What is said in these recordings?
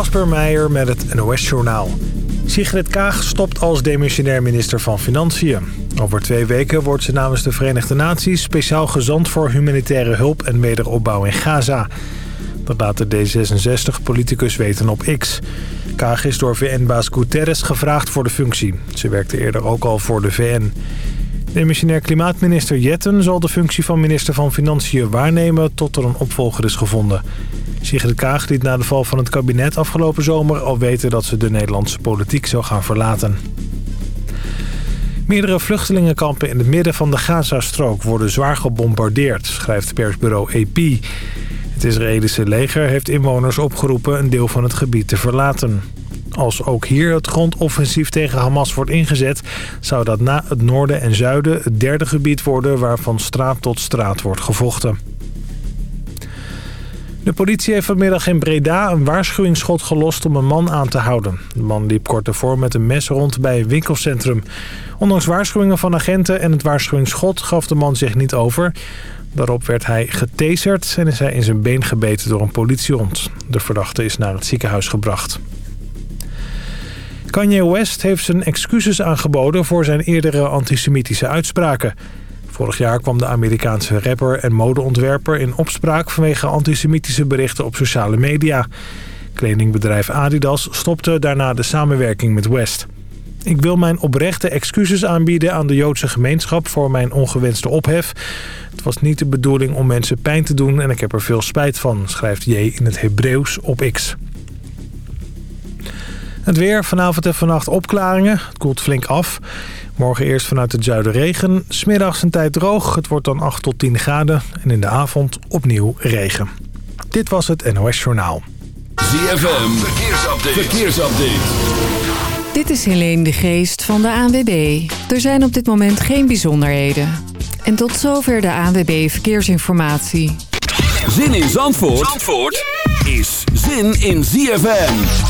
Kasper Meijer met het NOS-journaal. Sigrid Kaag stopt als demissionair minister van Financiën. Over twee weken wordt ze namens de Verenigde Naties... speciaal gezant voor humanitaire hulp en wederopbouw in Gaza. Dat laat de D66-politicus weten op X. Kaag is door VN-baas Guterres gevraagd voor de functie. Ze werkte eerder ook al voor de VN. Demissionair klimaatminister Jetten zal de functie van minister van Financiën waarnemen... tot er een opvolger is gevonden. Sigrid Kaag liet na de val van het kabinet afgelopen zomer al weten dat ze de Nederlandse politiek zou gaan verlaten. Meerdere vluchtelingenkampen in het midden van de Gazastrook worden zwaar gebombardeerd, schrijft persbureau AP. Het Israëlische leger heeft inwoners opgeroepen een deel van het gebied te verlaten. Als ook hier het grondoffensief tegen Hamas wordt ingezet... zou dat na het noorden en zuiden het derde gebied worden... waar van straat tot straat wordt gevochten. De politie heeft vanmiddag in Breda een waarschuwingsschot gelost om een man aan te houden. De man liep kort ervoor met een mes rond bij een winkelcentrum. Ondanks waarschuwingen van agenten en het waarschuwingsschot gaf de man zich niet over. Daarop werd hij getaserd en is hij in zijn been gebeten door een politiehond. De verdachte is naar het ziekenhuis gebracht. Kanye West heeft zijn excuses aangeboden voor zijn eerdere antisemitische uitspraken. Vorig jaar kwam de Amerikaanse rapper en modeontwerper in opspraak vanwege antisemitische berichten op sociale media. Kledingbedrijf Adidas stopte daarna de samenwerking met West. Ik wil mijn oprechte excuses aanbieden aan de Joodse gemeenschap voor mijn ongewenste ophef. Het was niet de bedoeling om mensen pijn te doen en ik heb er veel spijt van, schrijft J in het Hebreeuws op X. Het weer, vanavond en vannacht opklaringen. Het koelt flink af. Morgen eerst vanuit het zuiden regen. Smiddags een tijd droog. Het wordt dan 8 tot 10 graden. En in de avond opnieuw regen. Dit was het NOS Journaal. ZFM, verkeersupdate. verkeersupdate. Dit is Helene de Geest van de ANWB. Er zijn op dit moment geen bijzonderheden. En tot zover de ANWB Verkeersinformatie. Zin in Zandvoort, Zandvoort is zin in ZFM.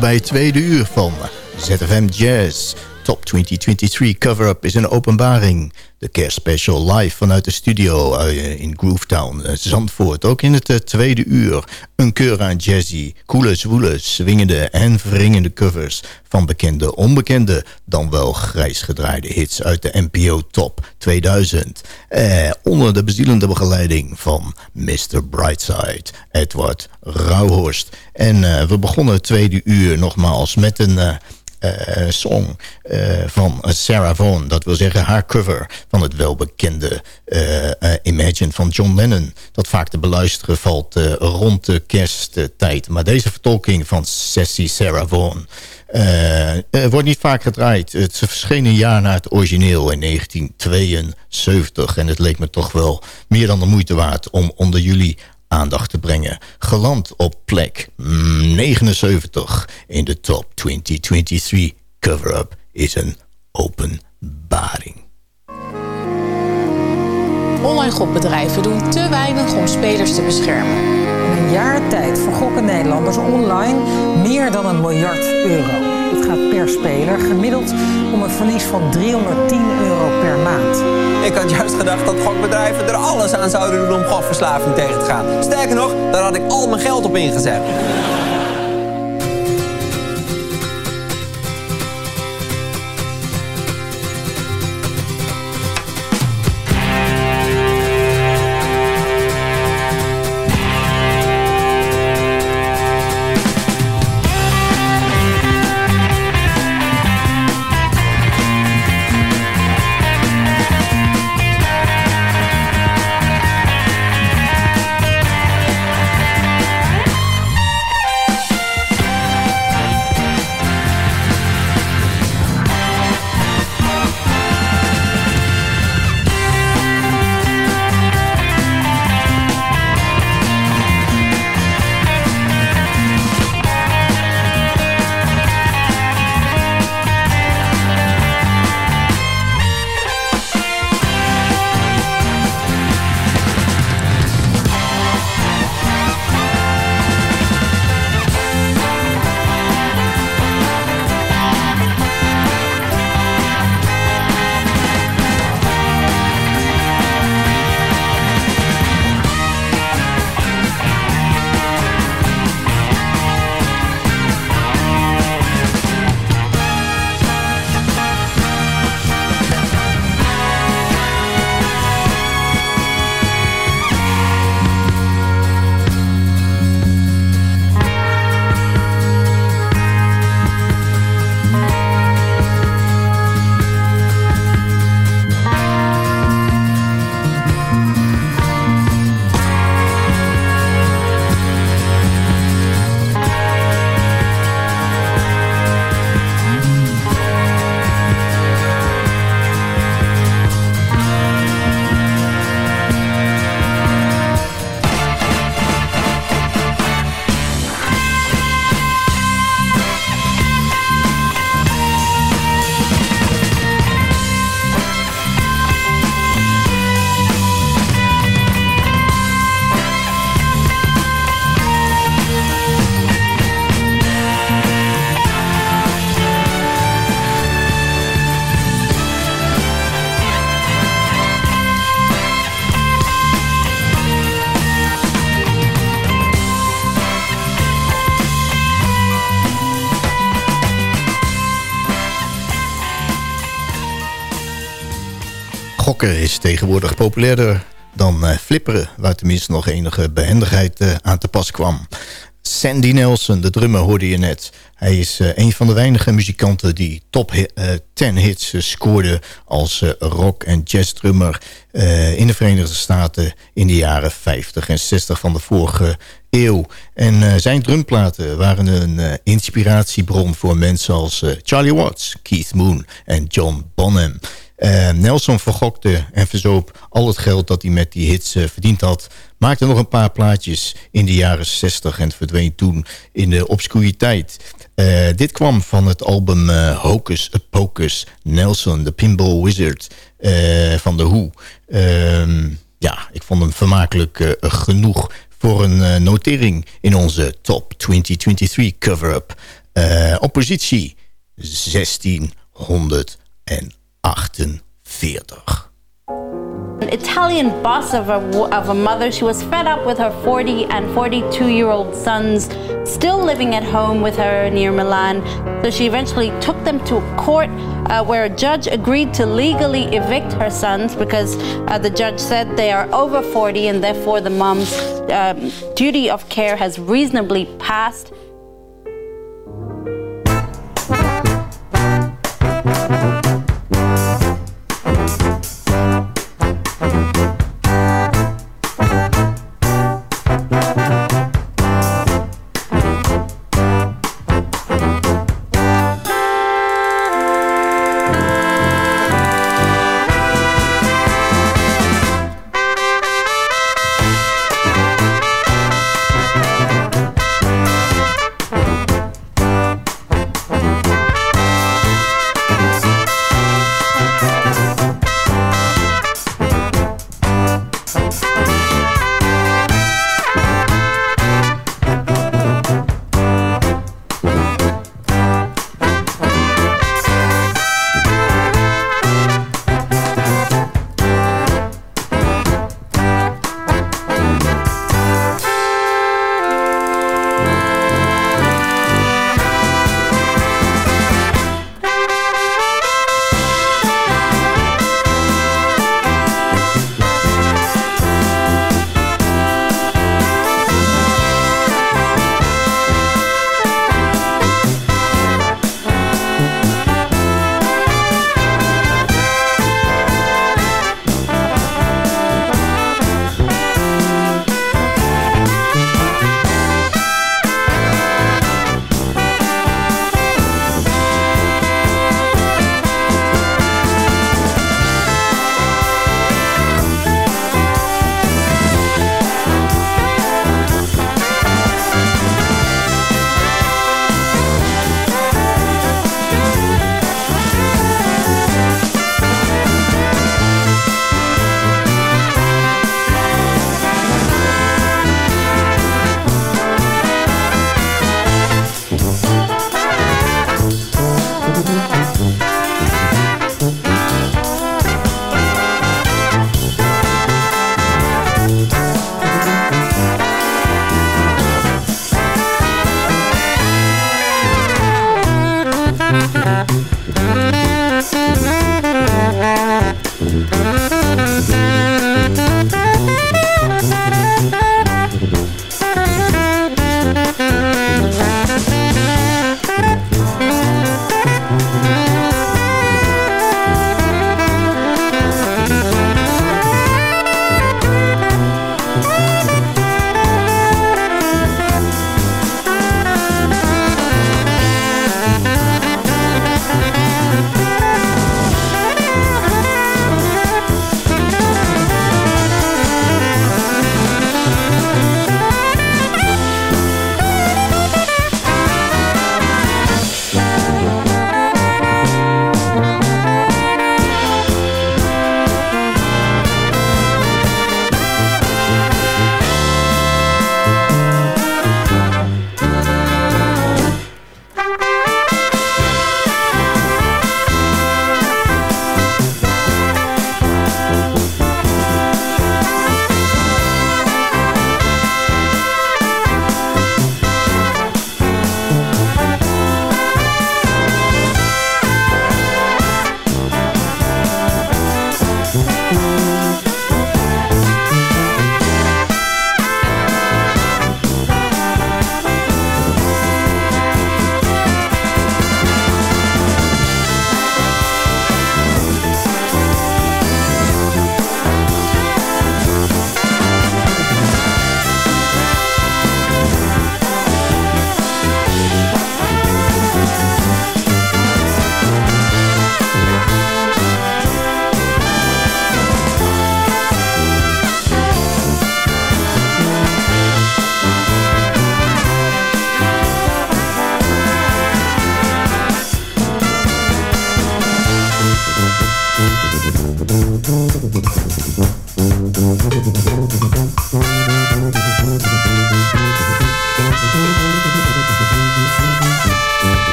Bij het tweede uur van ZFM Jazz. Top 2023 cover-up is een openbaring. De kerstspecial live vanuit de studio eh, in Groovetown, eh, Zandvoort. Ook in het eh, tweede uur een keur aan jazzy, coole, zwoele, swingende en verringende covers... van bekende, onbekende, dan wel grijs gedraaide hits uit de NPO Top 2000. Eh, onder de bezielende begeleiding van Mr. Brightside, Edward Rauhorst. En eh, we begonnen het tweede uur nogmaals met een... song eh, van Sarah Vaughan. Dat wil zeggen haar cover van het welbekende eh, eh, Imagine van John Lennon. Dat vaak te beluisteren valt eh, rond de kersttijd. Maar deze vertolking van Sassy Sarah Vaughan... eh, eh, wordt niet vaak gedraaid. Het verscheen een jaar na het origineel in 1972. En het leek me toch wel meer dan de moeite waard... om onder jullie aandacht te brengen. Geland op plek mm, 79 in de top 2023 cover-up is een openbaring. Online gokbedrijven doen te weinig om spelers te beschermen. In een jaar tijd vergokken Nederlanders online meer dan een miljard euro. Per speler gemiddeld om een verlies van 310 euro per maand. Ik had juist gedacht dat gokbedrijven er alles aan zouden doen om gokverslaving tegen te gaan. Sterker nog, daar had ik al mijn geld op ingezet. Is tegenwoordig populairder dan uh, flipperen... waar tenminste nog enige behendigheid uh, aan te pas kwam. Sandy Nelson, de drummer, hoorde je net. Hij is uh, een van de weinige muzikanten die top 10 hits scoorde... als rock- en jazzdrummer in de Verenigde Staten... in de jaren 50 en 60 van de vorige eeuw. En zijn drumplaten waren een inspiratiebron voor mensen als Charlie Watts... Keith Moon en John Bonham... Uh, Nelson vergokte en verzoop al het geld dat hij met die hits uh, verdiend had. Maakte nog een paar plaatjes in de jaren 60 en verdween toen in de obscuriteit. Uh, dit kwam van het album Hocus Pocus, Nelson, de Pinball Wizard van The Who. Ehm, ja, ik vond hem vermakelijk genoeg voor een notering in onze Top 2023 cover-up. op positie 1600 en 48. An Italian boss of a, of a mother, she was fed up with her 40 and 42 year old sons still living at home with her near Milan. So she eventually took them to court uh, where a judge agreed to legally evict her sons because uh, the judge said they are over 40 and therefore the mom's um, duty of care has reasonably passed.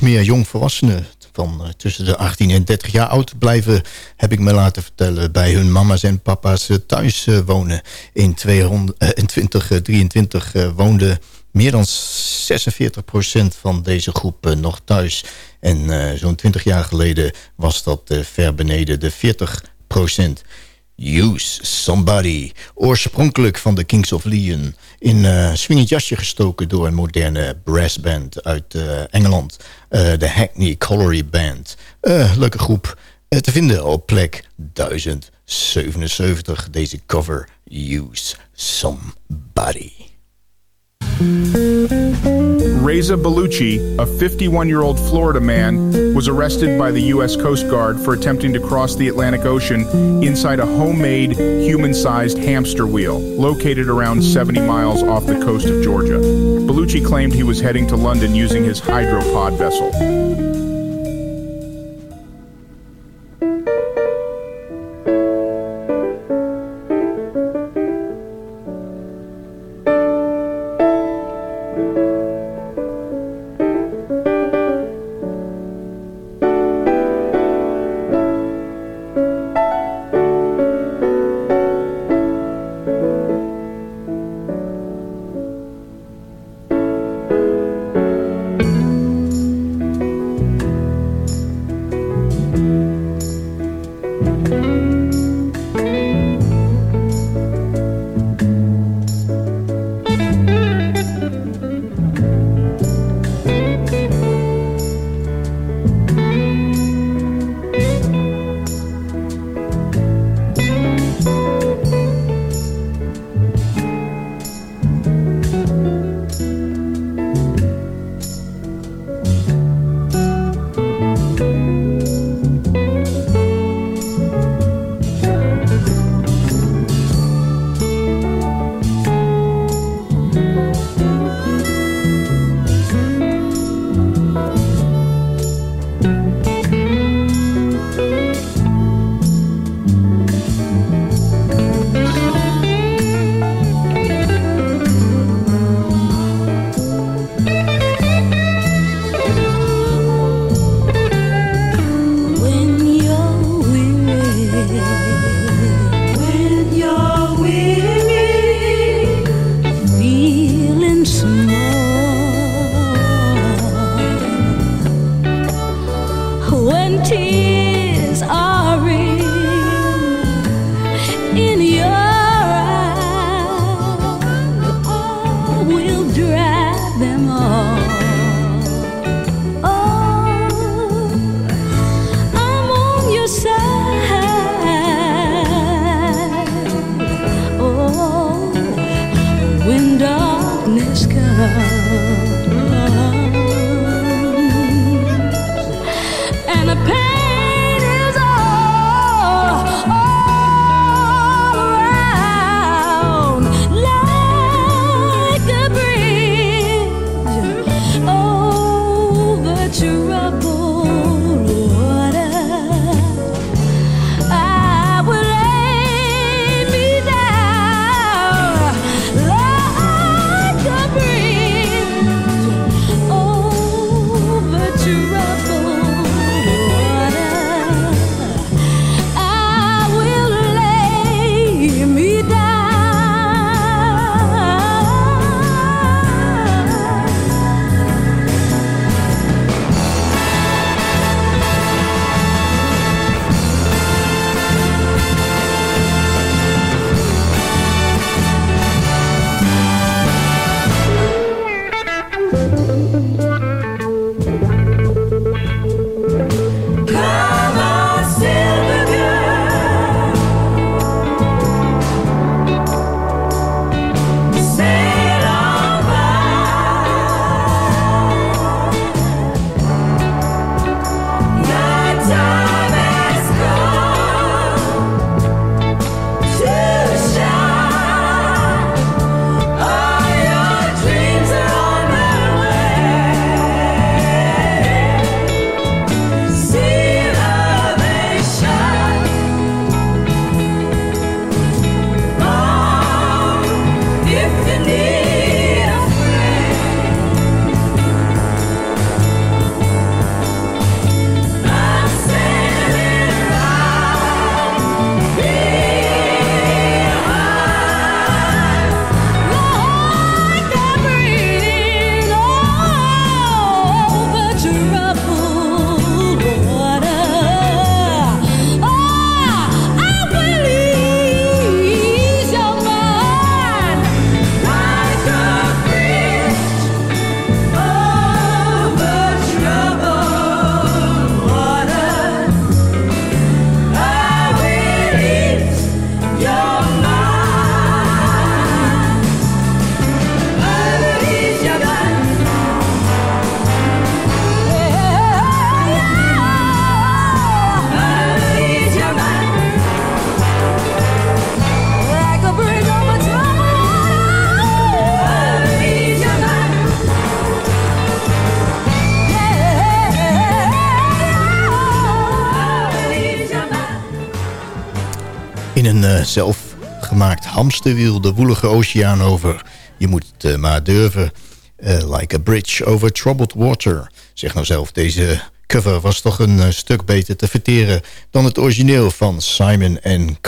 Meer jongvolwassenen van uh, tussen de 18 en 30 jaar oud blijven, heb ik me laten vertellen, bij hun mama's en papa's uh, thuis uh, wonen. In, 200, in 2023 woonde meer dan 46% van deze groep nog thuis. En zo'n 20 jaar geleden was dat ver beneden de 40%. Use Somebody. Oorspronkelijk van de Kings of Leon. In uh, swingend jasje gestoken door een moderne brassband uit uh, Engeland. Uh, de Hackney Colliery Band. leuke groep. te vinden op plek 1077. Deze cover Use Somebody. Reza Bellucci, a 51 year old Florida man, was arrested by the U.S. Coast Guard for attempting to cross the Atlantic Ocean inside a homemade, human sized hamster wheel located around 70 miles off the coast of Georgia. Bellucci claimed he was heading to London using his hydropod vessel. Hamsterwiel de woelige oceaan over. Je moet het uh, maar durven. Uh, like a bridge over troubled water. Zeg nou zelf, deze cover was toch een stuk beter te verteren... dan het origineel van Simon en.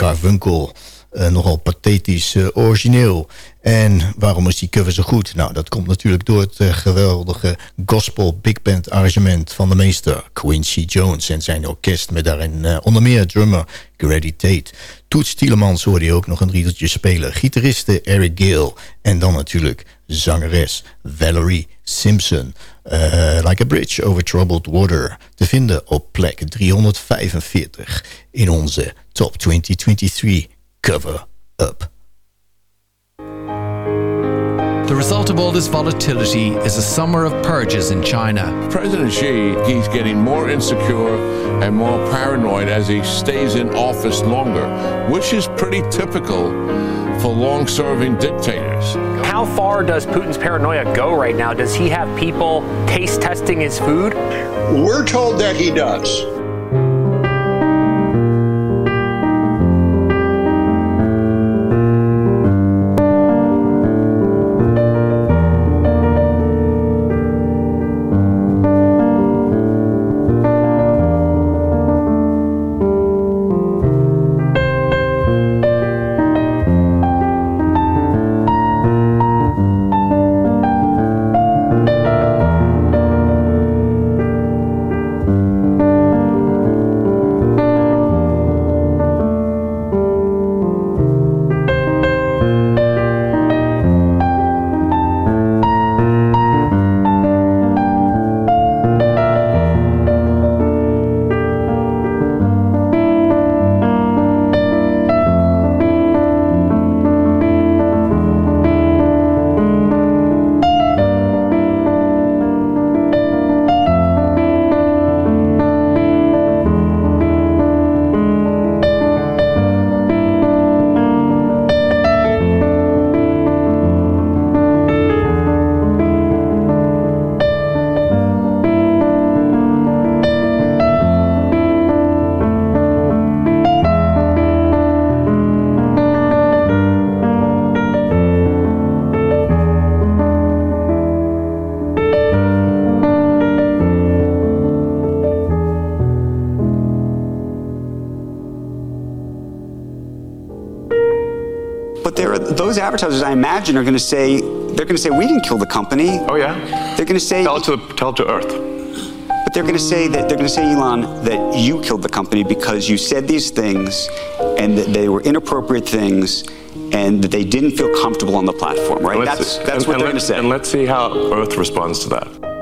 Uh, nogal pathetisch uh, origineel. En waarom is die cover zo goed? Nou, dat komt natuurlijk door het uh, geweldige gospel big band arrangement van de meester Quincy Jones en zijn orkest met daarin onder meer drummer Grady Tate. Toets Tielemans hoorde je ook nog een riedeltje spelen. Gitariste Eric Gale en dan natuurlijk zangeres Valerie Simpson. like a Bridge Over Troubled Water te vinden op plek 345 in onze Top 2023 cover up. The result of all this volatility is a summer of purges in China. President Xi, he's getting more insecure and more paranoid as he stays in office longer, which is pretty typical for long serving dictators. How far does Putin's paranoia go right now? Does he have people taste testing his food? We're told that he does. Advertisers, I imagine, are going to say they're going to say we didn't kill the company. Oh yeah. They're going to say tell it to tell it to Earth. But they're going to say that they're going to say, Elon, that you killed the company because you said these things, and that they were inappropriate things, and that they didn't feel comfortable on the platform, right? That's, that's and- what and they're going to say. And let's see how Earth responds to that.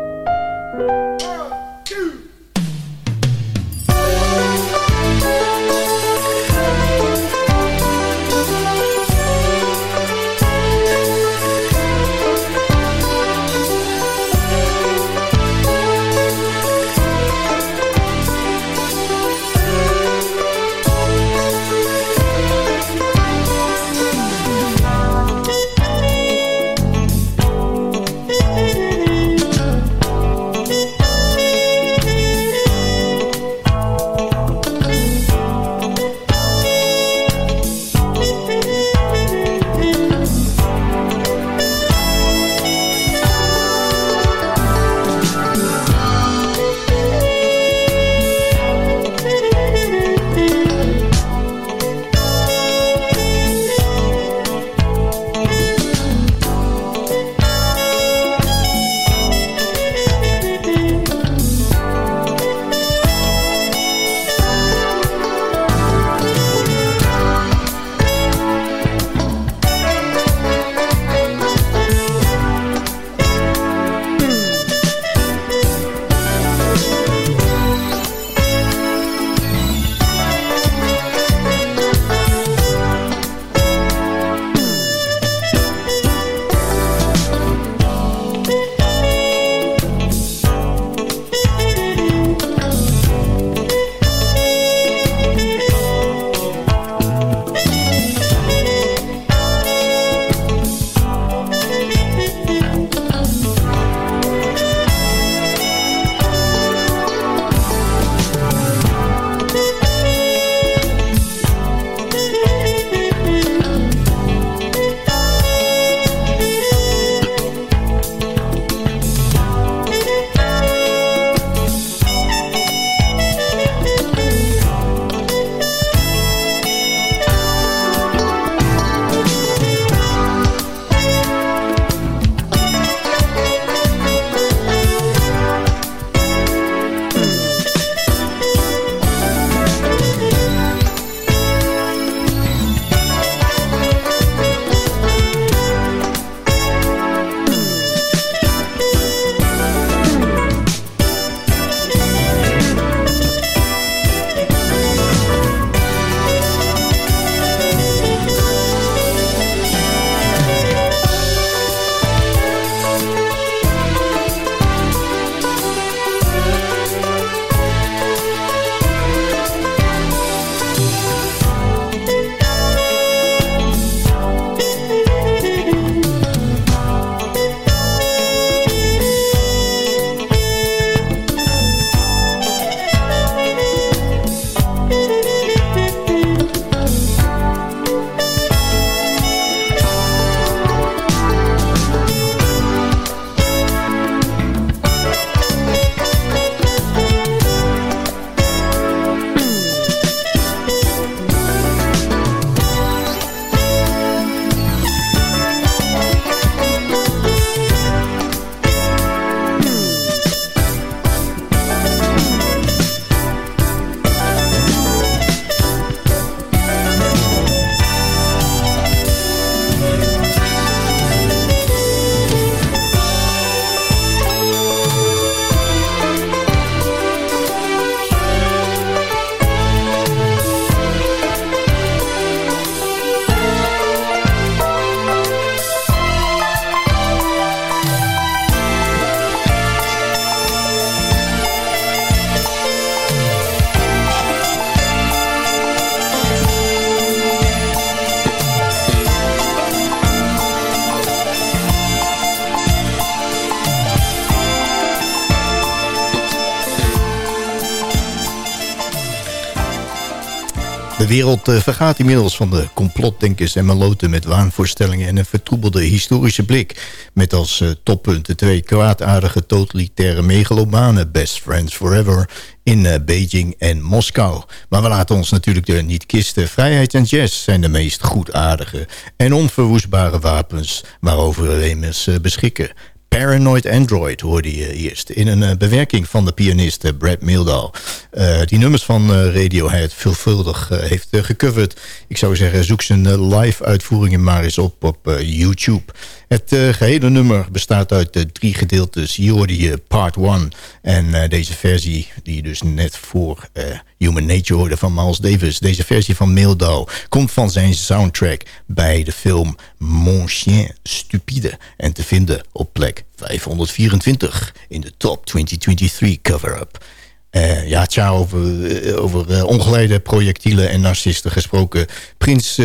Wereld eh, vergaat inmiddels van de complotdenkers en meloten met waanvoorstellingen en een vertroebelde historische blik. Met als eh, toppunt de twee kwaadaardige totalitaire megalomanen Best Friends Forever in eh, Beijing en Moskou. Maar we laten ons natuurlijk er niet kisten. Vrijheid en jazz zijn de meest goedaardige en onverwoestbare wapens waarover we beschikken. Paranoid Android hoorde je eerst. In een uh, bewerking van de pianist uh, Brad Mehldau. Uh, die nummers van Radiohead veelvuldig heeft gecoverd. Ik zou zeggen, zoek zijn live uitvoeringen maar eens op op YouTube. Het gehele nummer bestaat uit drie gedeeltes. Hier hoorde je part 1. En deze versie die je dus net voor Human Nature hoorde van Miles Davis. Deze versie van Mehldau komt van zijn soundtrack bij de film Mon Chien Stupide. En te vinden op plek 524 in de Top 2023 cover-up. Uh, ja, tja, over, eh, over ongeleide projectielen en narcisten gesproken. Prins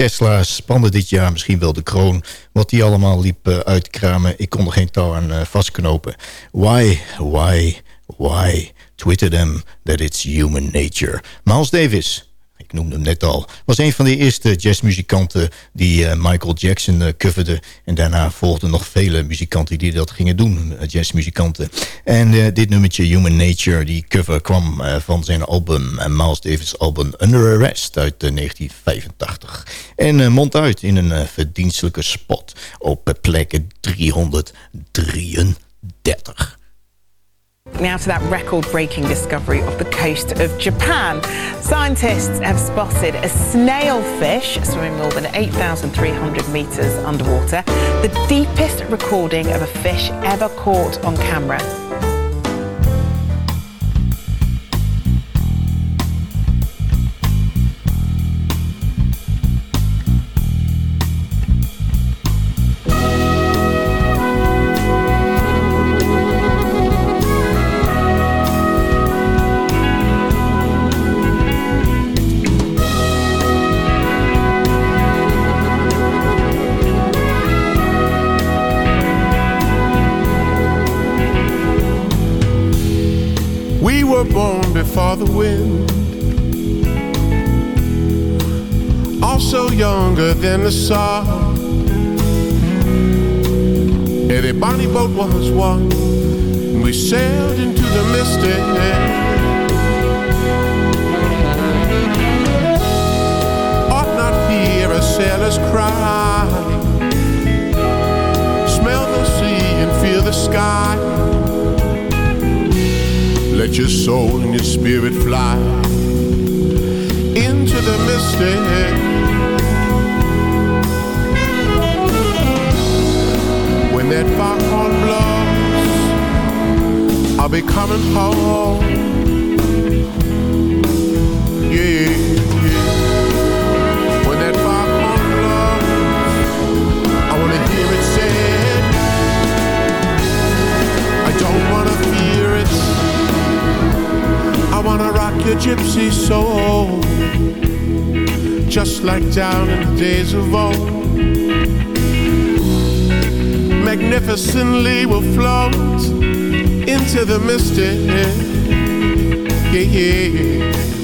Tesla spande dit jaar misschien wel de kroon. Wat hij allemaal liep uitkramen. Ik kon er geen touw aan vastknopen. Why, why, why? Twitter them that it's human nature. Miles Davis ik noemde hem net al, was een van de eerste jazzmuzikanten die uh, Michael Jackson uh, coverde. En daarna volgden nog vele muzikanten die dat gingen doen, uh, jazzmuzikanten. En dit nummertje Human Nature, die cover kwam van zijn album, Miles Davis album Under Arrest uit 1985. En mond uit in een verdienstelijke spot op plek 333. Now to that record-breaking discovery off the coast of Japan. Scientists have spotted a snailfish swimming more than 8,300 metres underwater, the deepest recording of a fish ever caught on camera. For the wind. Also younger than the sun. Every bonny boat was one. We sailed into the misty Ought not hear a sailor's cry. Smell the sea and feel the sky let your soul and your spirit fly into the mystic. When that foghorn blows, I'll be coming home. Your gypsy soul, just like down in the days of old. Magnificently we'll float into the mystic, yeah, yeah.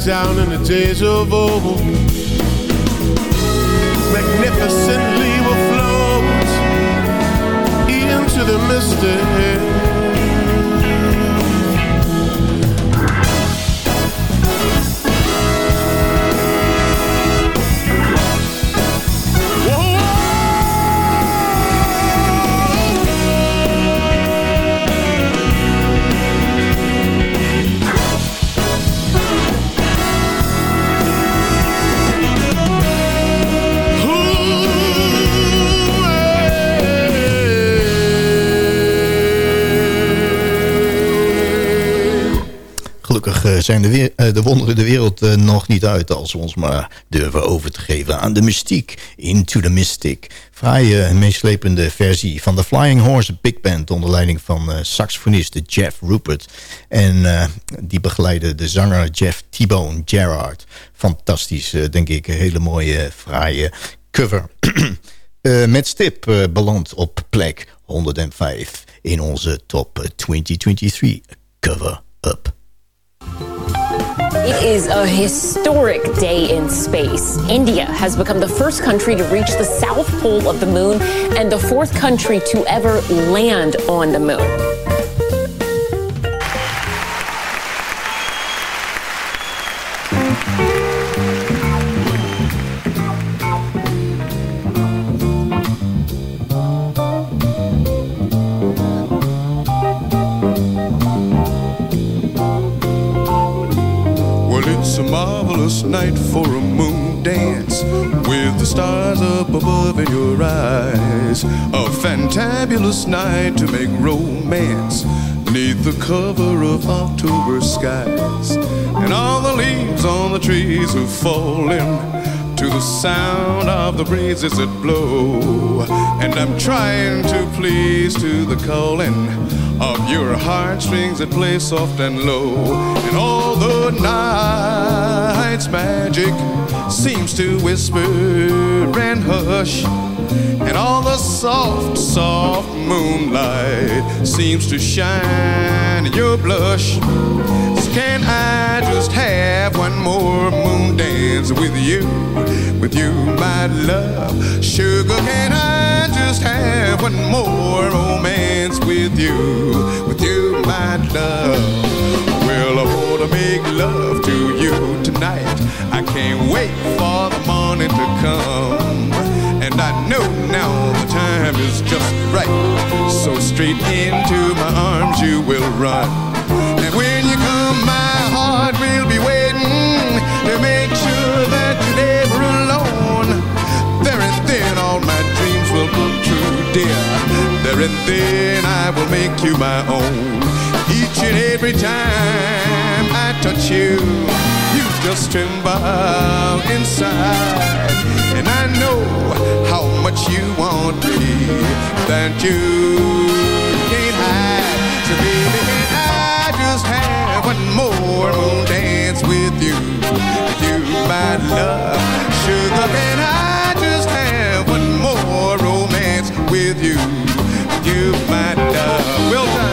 Down in the days of old. Eh, zijn de, weer, eh, de wonderen de wereld eh, nog niet uit... als we ons maar durven over te geven aan de mystiek. Into the Mystic. Fraaie en meeslepende versie van de Flying Horse Big Band... onder leiding van saxofonist Jeff Rupert. En die begeleidde de zanger Jeff T-Bone Gerard. Fantastisch, denk ik. Hele mooie, fraaie cover. met stip beland op plek 105 in onze top 2023 cover-up. It is a historic day in space. India has become the first country to reach the south pole of the moon and the fourth country to ever land on the moon. Night for a moon dance with the stars up above in your eyes. A fantabulous night to make romance neath the cover of October skies. And all the leaves on the trees are falling to the sound of the breezes that blow. And I'm trying to please to the calling of your heartstrings that play soft and low. And all the night's magic seems to whisper and hush. And all the soft, soft moonlight seems to shine in your blush. Can I just have one more moon dance with you? With you, my love. Sugar, can I just have one more romance with you? With you, my love. Well, I wanna make love to you tonight. I can't wait for the morning to come. And I know now the time is just right. So straight into my arms you will run. Heart will be waiting to make sure that you're never alone. There and then all my dreams will come true, dear. There and then I will make you my own. Each and every time I touch you, you just tremble inside. And I know how much you want me, that you can't hide. So baby, one more moon dance with you? You, my love. Sugar, can I just have one more romance with you? You, my love. Well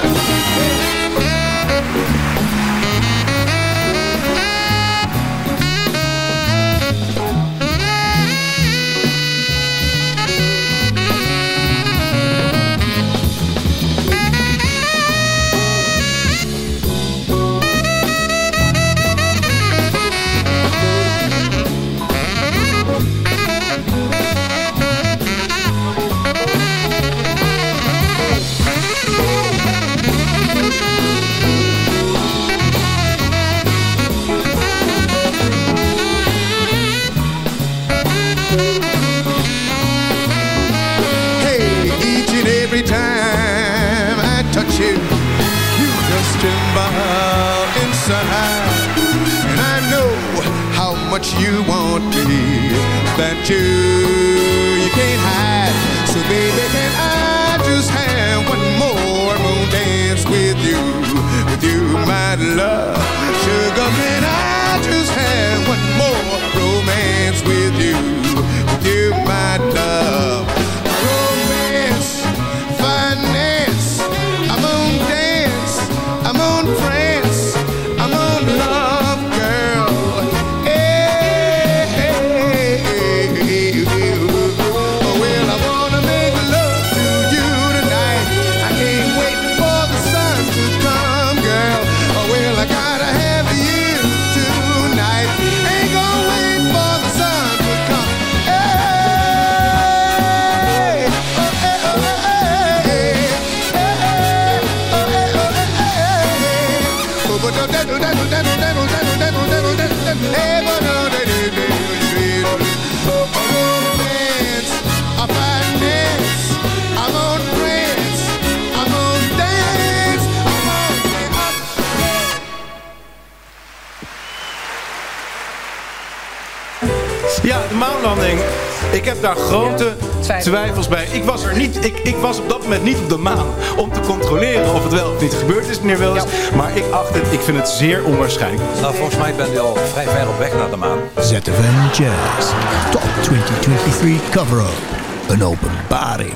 heb daar grote twijfels bij. Ik was er niet. Ik, ik was op dat moment niet op de maan om te controleren of het wel of niet gebeurd is, meneer Wils. Maar ik acht het. Ik vind het zeer onwaarschijnlijk. Nou, volgens mij bent u al vrij ver op weg naar de maan. ZFM Jazz Top 2023 Cover-Up. Een openbaring.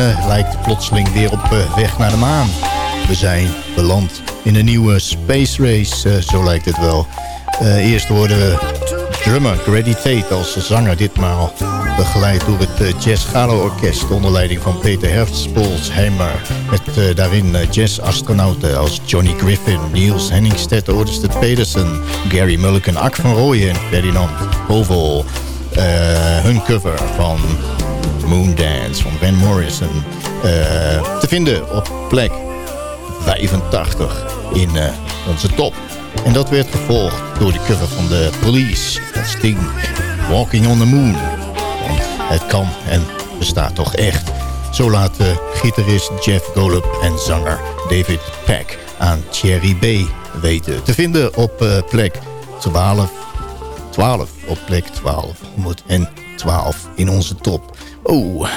Eh, lijkt plotseling weer op eh, weg naar de maan. We zijn beland in een nieuwe space race, eh, zo lijkt het wel. Eerst worden we drummer Grady Tate als zanger ditmaal. Begeleid door het Jazz Galo Orkest onder leiding van Peter Hertzpolsheimer. Met daarin jazzastronauten als Johnny Griffin, Niels Henningstedt, Odersted Pedersen, Gary Mulliken, Ak van Rooyen en Ferdinand Hovel. Hun cover van Moondance van Van Morrison. eh, te vinden op plek 85 in eh, onze top. En dat werd gevolgd door de cover van de Police Sting. Walking on the Moon. Want het kan en bestaat toch echt. Zo laat de gitarist Jeff Golub en zanger David Peck aan Cherry B weten. Te vinden op eh, plek 12 12 op plek 1212 in onze top. Oh,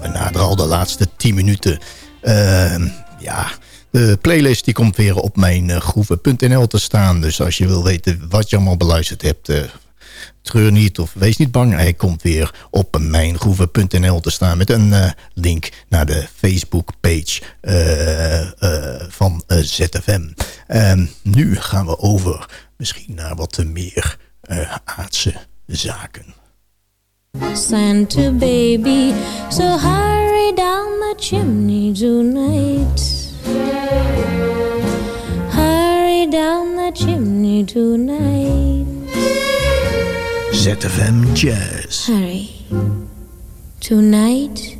we naderen al de laatste 10 minuten. Ehm, ja, de playlist die komt weer op mijn uh, groeven.nl te staan. Dus als je wil weten wat je allemaal beluisterd hebt... eh, treur niet of wees niet bang. Hij komt weer op mijngroeven.nl te staan... met een eh, link naar de Facebook-page eh, eh, van eh, ZFM. Ehm, nu gaan we over misschien naar wat meer eh, aardse zaken. Santa baby, so hurry down the chimney tonight. Hurry down the chimney tonight. ZFM Jazz. Hurry. Tonight.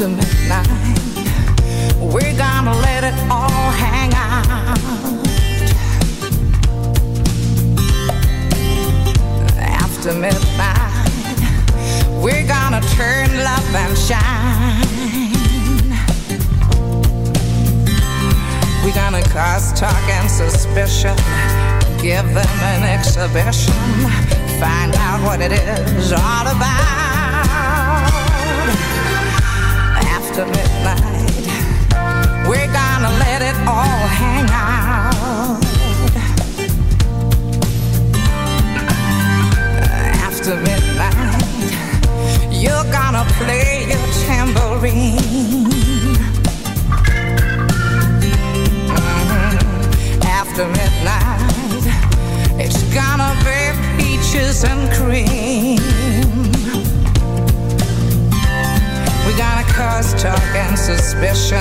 After midnight. We're gonna let it all hang out. After midnight, we're gonna turn love and shine. We're gonna cause talk and suspicion, give them an exhibition, find out what it is all about after midnight. We're gonna let it all hang out. After midnight, you're gonna play your tambourine. Mhm. After midnight, it's gonna be peaches and cream. We're gonna cause talk and suspicion.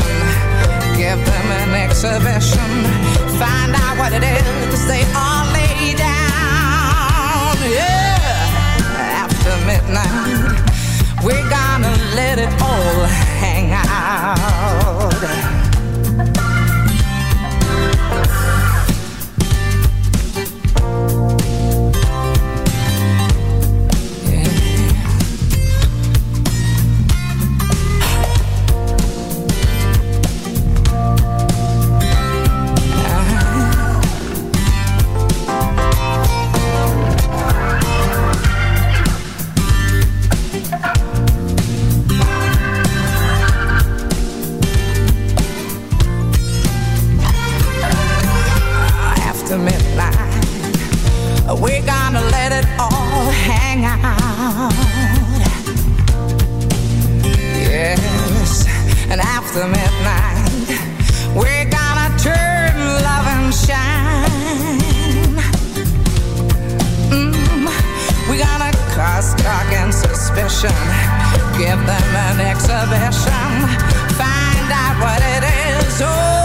Give them an exhibition. Find out what it is they all lay down. Yeah. After midnight, we're gonna let it all hang out. hang out. Yes, and after midnight, we're gonna turn love and shine. Mm, we're gonna cause talk and suspicion, give them an exhibition, find out what it is. Oh,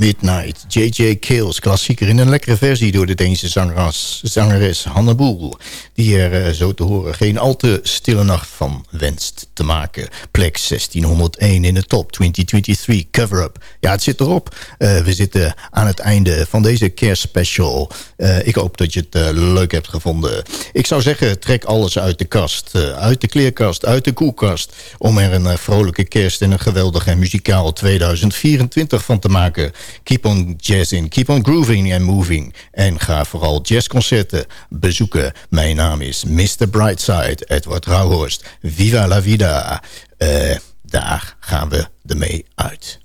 midnight. J.J. Kills, klassieker in een lekkere versie door de Deense zangeres, zangeres Hanne Boel. Die er eh, zo te horen geen al te stille nacht van wenst te maken. Plek 1601 in de top 2023 cover-up. Ja, het zit erop. Eh, we zitten aan het einde van deze kerstspecial. Eh ik hoop dat je het leuk hebt gevonden. Ik zou zeggen, trek alles uit de kast. uit de kleerkast, uit de koelkast. Om er een vrolijke kerst en een geweldig en muzikaal 2024 van te maken. Keep on jazzing, keep on grooving and moving. En ga vooral jazzconcerten bezoeken. Mijn naam is Mr. Brightside, Edward Rauhorst. Viva la vida. Eh, daar gaan we ermee uit.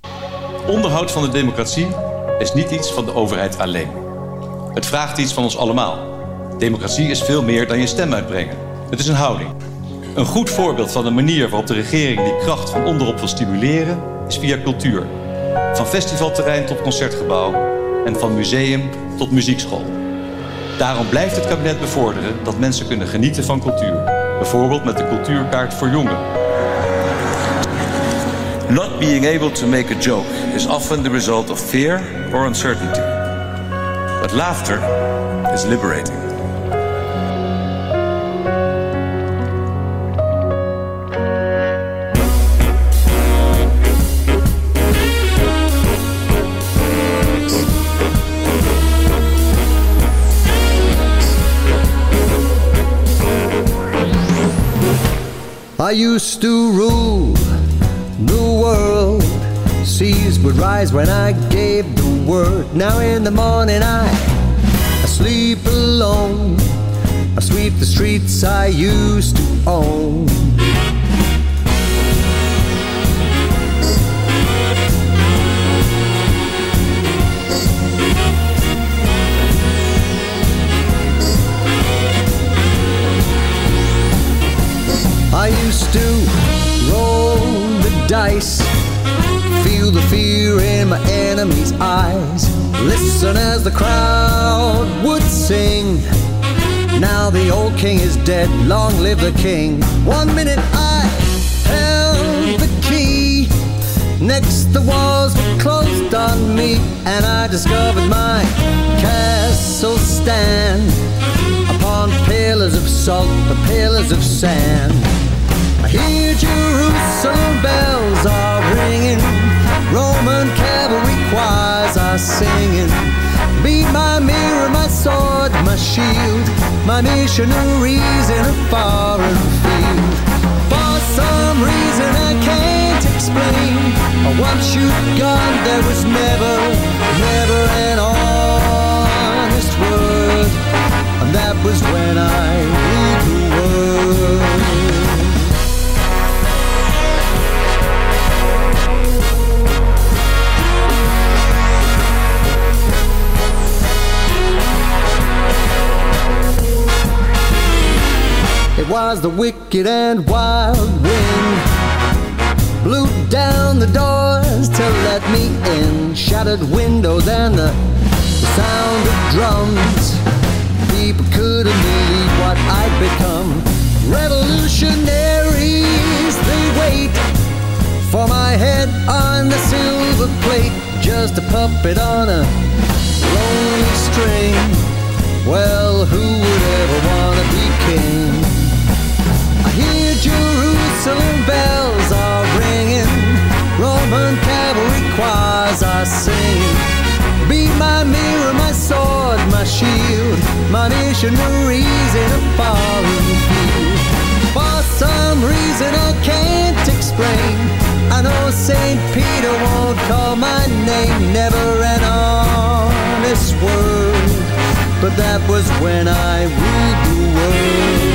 Onderhoud van de democratie is niet iets van de overheid alleen. Het vraagt iets van ons allemaal. Democratie is veel meer dan je stem uitbrengen. Het is een houding. Een goed voorbeeld van de manier waarop de regering die kracht van onderop wil stimuleren, is via cultuur. Van festivalterrein tot concertgebouw en van museum tot muziekschool. Daarom blijft het kabinet bevorderen dat mensen kunnen genieten van cultuur. Bijvoorbeeld met de cultuurkaart voor jongeren. Not being able to make a joke is often the result of fear or uncertainty. But laughter is liberating. I used to rule the world. Seas would rise when I gave the word. Now in the morning I, I sleep alone. I sweep the streets I used to own. To roll the dice, feel the fear in my enemy's eyes, listen as the crowd would sing. Now the old king is dead, long live the king. One minute I held the key, next the walls were closed on me, and I discovered my castle stand upon pillars of salt, the pillars of sand. I hear Jerusalem bells are ringing, Roman cavalry choirs are singing. Be my mirror, my sword, my shield, my missionaries in a foreign field. For some reason I can't explain, once you've gone, there was never, never an honest word. And that was when I was the wicked and wild wind. Blew down the doors to let me in, shattered windows and the, the sound of drums. People couldn't believe what I'd become. Revolutionaries, they wait for my head on the silver plate, just a puppet on a lonely string. Well, who would ever wanna be king? I bells are ringing, Roman cavalry choirs are singing. Be my mirror, my sword, my shield, my missionaries in a foreign field. For some reason I can't explain, I know St. Peter won't call my name, never an honest word. But that was when I ruled the world.